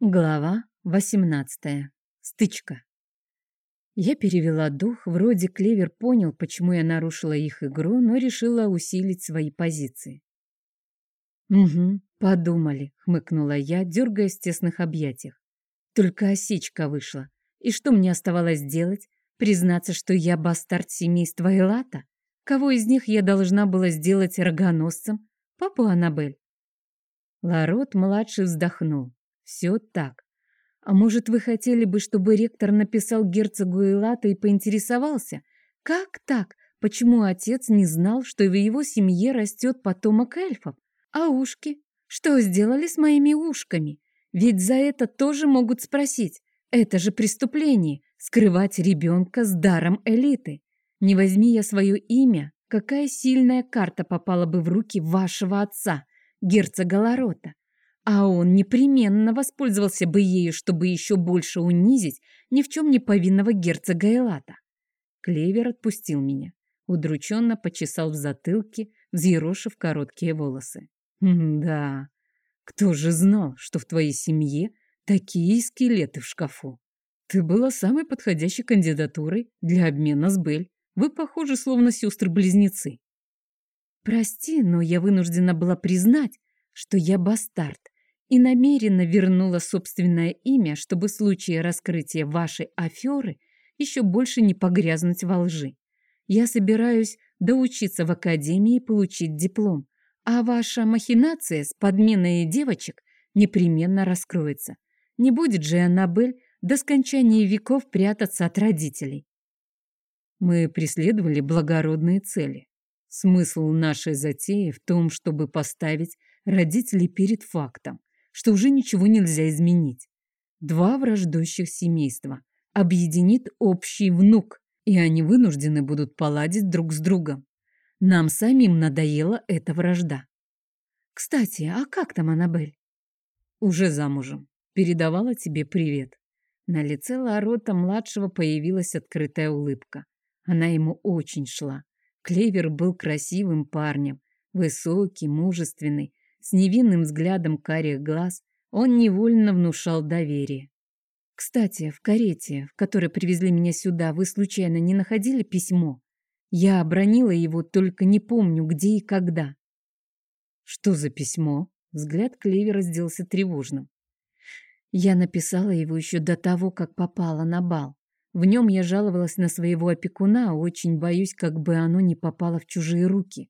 Глава 18. Стычка. Я перевела дух, вроде Клевер понял, почему я нарушила их игру, но решила усилить свои позиции. «Угу, подумали», — хмыкнула я, дергаясь в тесных объятиях. Только осечка вышла. И что мне оставалось делать? Признаться, что я бастард семейства Элата? Кого из них я должна была сделать рогоносцем? Папу Аннабель? Ларот-младший вздохнул. Все так. А может, вы хотели бы, чтобы ректор написал герцогу Элата и поинтересовался, как так, почему отец не знал, что в его семье растет потомок эльфов? А ушки? Что сделали с моими ушками? Ведь за это тоже могут спросить. Это же преступление — скрывать ребенка с даром элиты. Не возьми я свое имя, какая сильная карта попала бы в руки вашего отца, герцога Ларота. А он непременно воспользовался бы ею, чтобы еще больше унизить ни в чем не повинного герцога Элата. Клевер отпустил меня, удрученно почесал в затылке, взъерошив короткие волосы. «Да, кто же знал, что в твоей семье такие скелеты в шкафу? Ты была самой подходящей кандидатурой для обмена с Бель. Вы похожи, словно сестры-близнецы». «Прости, но я вынуждена была признать, что я бастард, и намеренно вернула собственное имя, чтобы в случае раскрытия вашей аферы еще больше не погрязнуть во лжи. Я собираюсь доучиться в академии и получить диплом, а ваша махинация с подменой девочек непременно раскроется. Не будет же Аннабель до скончания веков прятаться от родителей. Мы преследовали благородные цели. Смысл нашей затеи в том, чтобы поставить родителей перед фактом что уже ничего нельзя изменить. Два враждующих семейства объединит общий внук, и они вынуждены будут поладить друг с другом. Нам самим надоела эта вражда. Кстати, а как там Аннабель? Уже замужем. Передавала тебе привет. На лице Ларота-младшего появилась открытая улыбка. Она ему очень шла. Клевер был красивым парнем, высокий, мужественный, с невинным взглядом карих глаз он невольно внушал доверие. «Кстати, в карете, в которой привезли меня сюда, вы случайно не находили письмо? Я обронила его, только не помню, где и когда». «Что за письмо?» Взгляд Клевера сделался тревожным. Я написала его еще до того, как попала на бал. В нем я жаловалась на своего опекуна, очень боюсь, как бы оно не попало в чужие руки.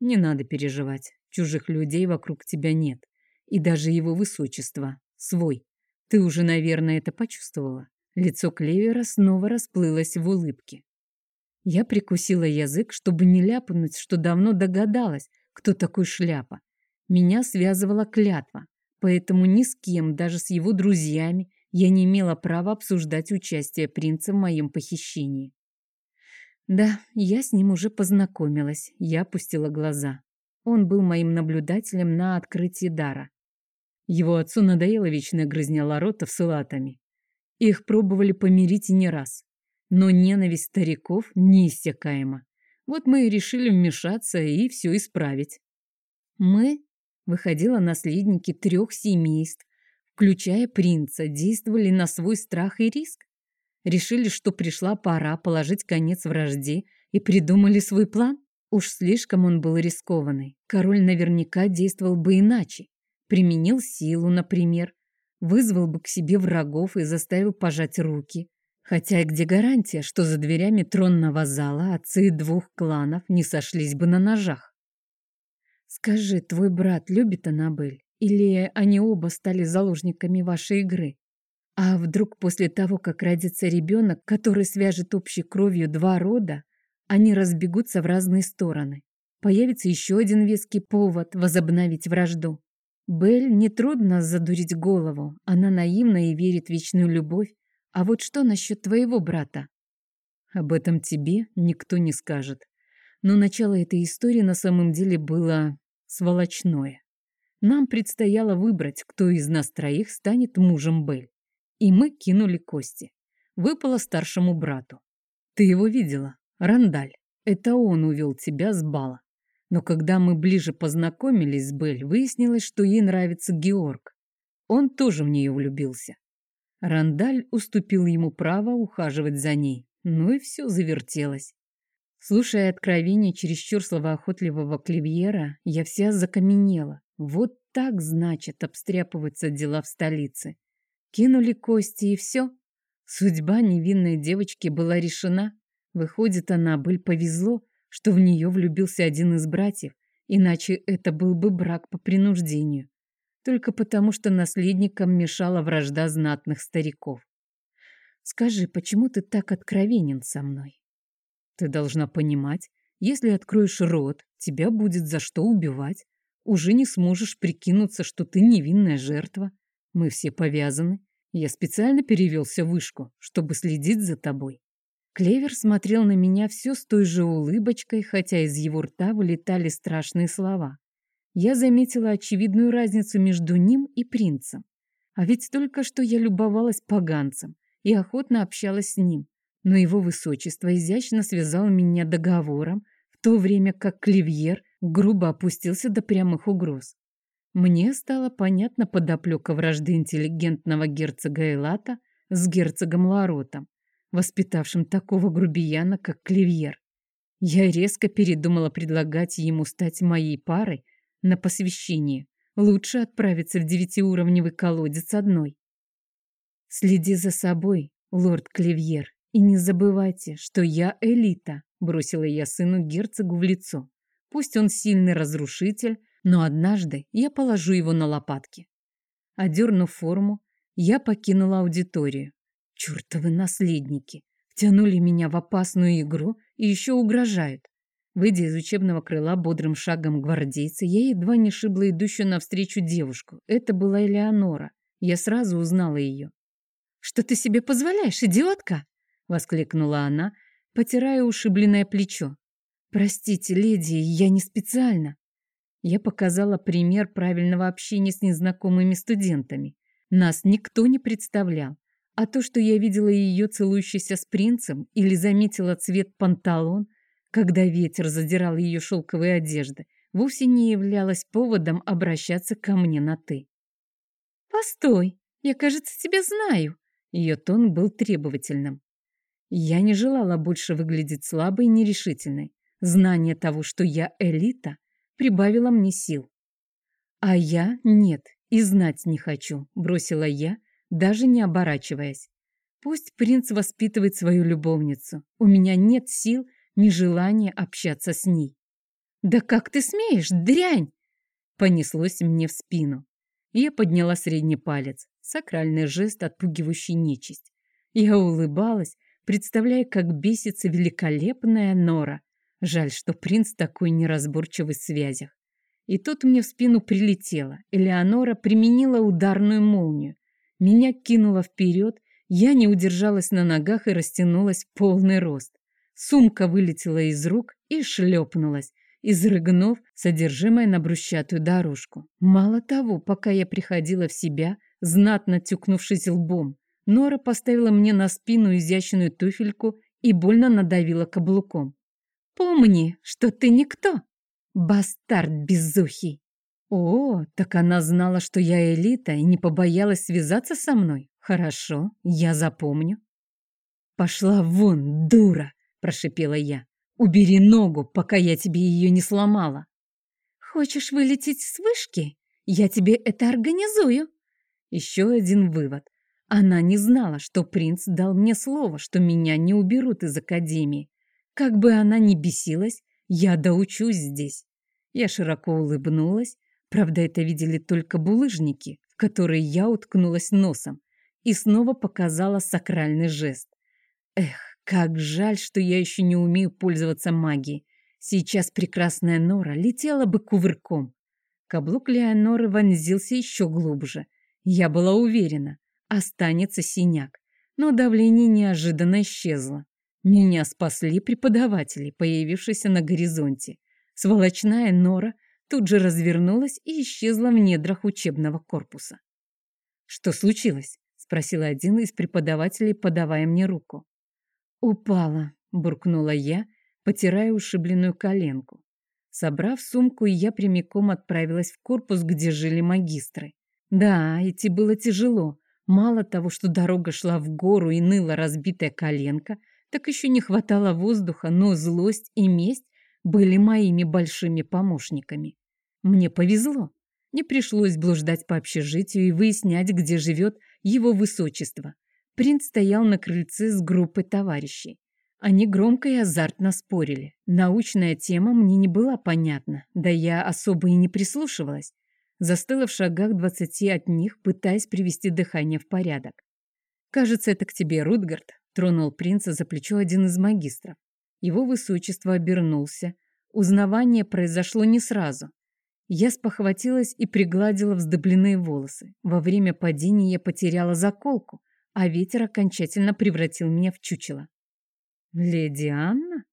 Не надо переживать. Чужих людей вокруг тебя нет. И даже его высочество свой. Ты уже, наверное, это почувствовала. Лицо Клевера снова расплылось в улыбке. Я прикусила язык, чтобы не ляпнуть, что давно догадалась, кто такой шляпа. Меня связывала клятва, поэтому ни с кем, даже с его друзьями, я не имела права обсуждать участие принца в моем похищении. Да, я с ним уже познакомилась, я опустила глаза. Он был моим наблюдателем на открытии дара. Его отцу надоела вечная грызня ларотов с латами. Их пробовали помирить и не раз. Но ненависть стариков неиссякаема. Вот мы и решили вмешаться и все исправить. Мы, выходило наследники трех семейств, включая принца, действовали на свой страх и риск. Решили, что пришла пора положить конец вражде и придумали свой план. Уж слишком он был рискованный. Король наверняка действовал бы иначе. Применил силу, например. Вызвал бы к себе врагов и заставил пожать руки. Хотя где гарантия, что за дверями тронного зала отцы двух кланов не сошлись бы на ножах? Скажи, твой брат любит Аннабель? Или они оба стали заложниками вашей игры? А вдруг после того, как родится ребенок, который свяжет общей кровью два рода, они разбегутся в разные стороны. Появится еще один веский повод возобновить вражду. Белль нетрудно задурить голову. Она наивна и верит в вечную любовь. А вот что насчет твоего брата? Об этом тебе никто не скажет. Но начало этой истории на самом деле было сволочное. Нам предстояло выбрать, кто из нас троих станет мужем Белль. И мы кинули кости. Выпало старшему брату. Ты его видела? Рандаль, это он увел тебя с бала. Но когда мы ближе познакомились с Бель, выяснилось, что ей нравится Георг. Он тоже в нее влюбился. Рандаль уступил ему право ухаживать за ней. Ну и все завертелось. Слушая откровения чересчур словоохотливого Кливьера, я вся закаменела. Вот так, значит, обстряпываются дела в столице. Кинули кости и все. Судьба невинной девочки была решена. Выходит, Аннабель повезло, что в нее влюбился один из братьев, иначе это был бы брак по принуждению. Только потому, что наследникам мешала вражда знатных стариков. Скажи, почему ты так откровенен со мной? Ты должна понимать, если откроешь рот, тебя будет за что убивать. Уже не сможешь прикинуться, что ты невинная жертва. Мы все повязаны. Я специально перевелся в вышку, чтобы следить за тобой. Клевер смотрел на меня все с той же улыбочкой, хотя из его рта вылетали страшные слова. Я заметила очевидную разницу между ним и принцем. А ведь только что я любовалась поганцем, и охотно общалась с ним. Но его высочество изящно связал меня договором, в то время как Кливьер грубо опустился до прямых угроз. Мне стало понятно подоплека вражды интеллигентного герцога Элата с герцогом Ларотом, воспитавшим такого грубияна, как Кливьер. Я резко передумала предлагать ему стать моей парой на посвящение. Лучше отправиться в девятиуровневый колодец одной. «Следи за собой, лорд Кливьер, и не забывайте, что я элита», бросила я сыну герцогу в лицо. Пусть он сильный разрушитель, но однажды я положу его на лопатки. Одернув форму, я покинула аудиторию. Чертовы наследники! Втянули меня в опасную игру и еще угрожают. Выйдя из учебного крыла бодрым шагом гвардейца, я едва не шибла идущую навстречу девушку. Это была Элеонора. Я сразу узнала ее. «Что ты себе позволяешь, идиотка?» — воскликнула она, потирая ушибленное плечо. «Простите, леди, я не специально». Я показала пример правильного общения с незнакомыми студентами. Нас никто не представлял. А то, что я видела ее целующейся с принцем или заметила цвет панталон, когда ветер задирал ее шелковые одежды, вовсе не являлось поводом обращаться ко мне на «ты». «Постой, я, кажется, тебя знаю», ее тон был требовательным. Я не желала больше выглядеть слабой и нерешительной. Знание того, что я элита, прибавило мне сил. А я нет, и знать не хочу, бросила я, даже не оборачиваясь. Пусть принц воспитывает свою любовницу. У меня нет сил ни желания общаться с ней. «Да как ты смеешь, дрянь!» Понеслось мне в спину. Я подняла средний палец. Сакральный жест, отпугивающий нечисть. Я улыбалась, представляя, как бесится великолепная Нора. Жаль, что принц такой неразборчивый в связях. И тут мне в спину прилетело. Элеонора применила ударную молнию. Меня кинуло вперед, я не удержалась на ногах и растянулась в полный рост. Сумка вылетела из рук и шлепнулась, изрыгнув содержимое на брусчатую дорожку. Мало того, пока я приходила в себя, знатно тюкнувшись лбом. Нора поставила мне на спину изящную туфельку и больно надавила каблуком. «Помни, что ты никто, бастард безухий!» «О, так она знала, что я элита и не побоялась связаться со мной. Хорошо, я запомню». «Пошла вон, дура!» – прошипела я. «Убери ногу, пока я тебе ее не сломала». «Хочешь вылететь с вышки? Я тебе это организую», еще один вывод. Она не знала, что принц дал мне слово, что меня не уберут из академии. Как бы она ни бесилась, я доучусь здесь. Я широко улыбнулась. Правда, это видели только булыжники, в которые я уткнулась носом, и снова показала сакральный жест. Эх, как жаль, что я еще не умею пользоваться магией. Сейчас прекрасная Нора летела бы кувырком. Каблук Леоноры вонзился еще глубже — я была уверена, останется синяк, но давление неожиданно исчезло. Меня спасли преподаватели, появившиеся на горизонте. Сволочная нора тут же развернулась и исчезла в недрах учебного корпуса. «Что случилось?» — спросил один из преподавателей, подавая мне руку. «Упала», — буркнула я, потирая ушибленную коленку. Собрав сумку, я прямиком отправилась в корпус, где жили магистры. Да, идти было тяжело. Мало того, что дорога шла в гору и ныла разбитая коленка, так еще не хватало воздуха, но злость и месть были моими большими помощниками. Мне повезло. Не пришлось блуждать по общежитию и выяснять, где живет его высочество. Принц стоял на крыльце с группой товарищей. Они громко и азартно спорили. Научная тема мне не была понятна, да я особо и не прислушивалась. Застыла в шагах двадцати от них, пытаясь привести дыхание в порядок. «Кажется, это к тебе, Рутгард», — тронул принца за плечо один из магистров. Его высочество обернулся. Узнавание произошло не сразу. Я спохватилась и пригладила вздобленные волосы. Во время падения я потеряла заколку, а ветер окончательно превратил меня в чучело. «Леди Анна?»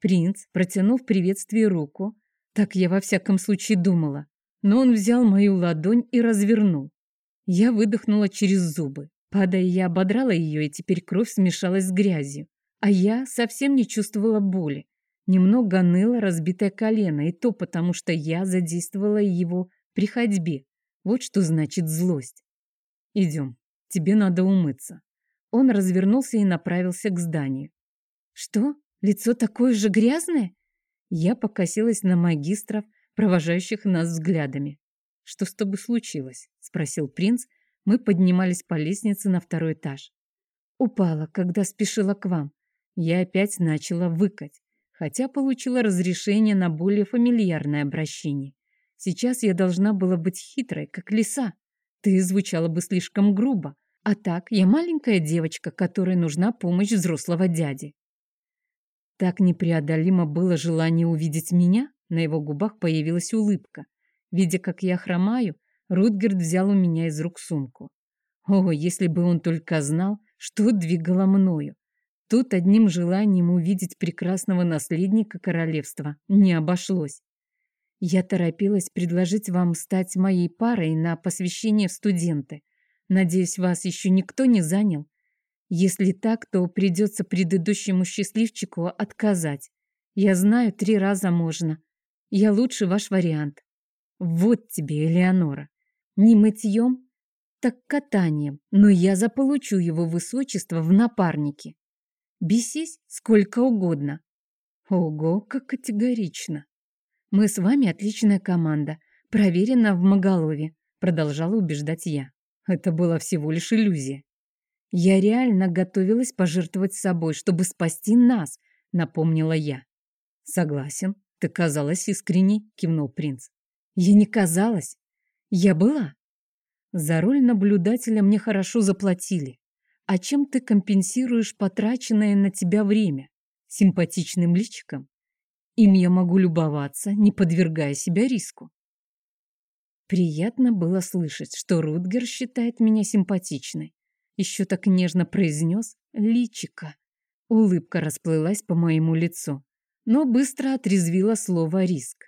Принц, протянув приветствие руку, так я во всяком случае думала, но он взял мою ладонь и развернул. Я выдохнула через зубы. Падая, я ободрала ее, и теперь кровь смешалась с грязью. А я совсем не чувствовала боли. Немного ныло разбитое колено, и то потому, что я задействовала его при ходьбе. Вот что значит злость. «Идем, тебе надо умыться». Он развернулся и направился к зданию. «Что? Лицо такое же грязное?» Я покосилась на магистров, провожающих нас взглядами. «Что с тобой случилось?» — спросил принц. Мы поднимались по лестнице на второй этаж. «Упала, когда спешила к вам. Я опять начала выкать, хотя получила разрешение на более фамильярное обращение. Сейчас я должна была быть хитрой, как лиса. Ты звучала бы слишком грубо, а так я маленькая девочка, которой нужна помощь взрослого дяди. Так непреодолимо было желание увидеть меня, на его губах появилась улыбка. Видя, как я хромаю, Рутгерт взял у меня из рук сумку. О, если бы он только знал, что двигало мною. Тут одним желанием увидеть прекрасного наследника королевства не обошлось. Я торопилась предложить вам стать моей парой на посвящение в студенты. Надеюсь, вас еще никто не занял. Если так, то придется предыдущему счастливчику отказать. Я знаю, три раза можно. Я лучше ваш вариант. Вот тебе, Элеонора. Не мытьем, так катанием, но я заполучу его высочество в напарнике. Бесись сколько угодно. Ого, как категорично. Мы с вами отличная команда, проверена в Моголове, продолжала убеждать я. Это была всего лишь иллюзия. Я реально готовилась пожертвовать собой, чтобы спасти нас, напомнила я. Согласен, ты казалась искренней, кивнул принц. Я не казалась. Я была. За роль наблюдателя мне хорошо заплатили. А чем ты компенсируешь потраченное на тебя время? Симпатичным личиком? Им я могу любоваться, не подвергая себя риску. Приятно было слышать, что Рутгер считает меня симпатичной еще так нежно произнес «личика». Улыбка расплылась по моему лицу, но быстро отрезвила слово «риск».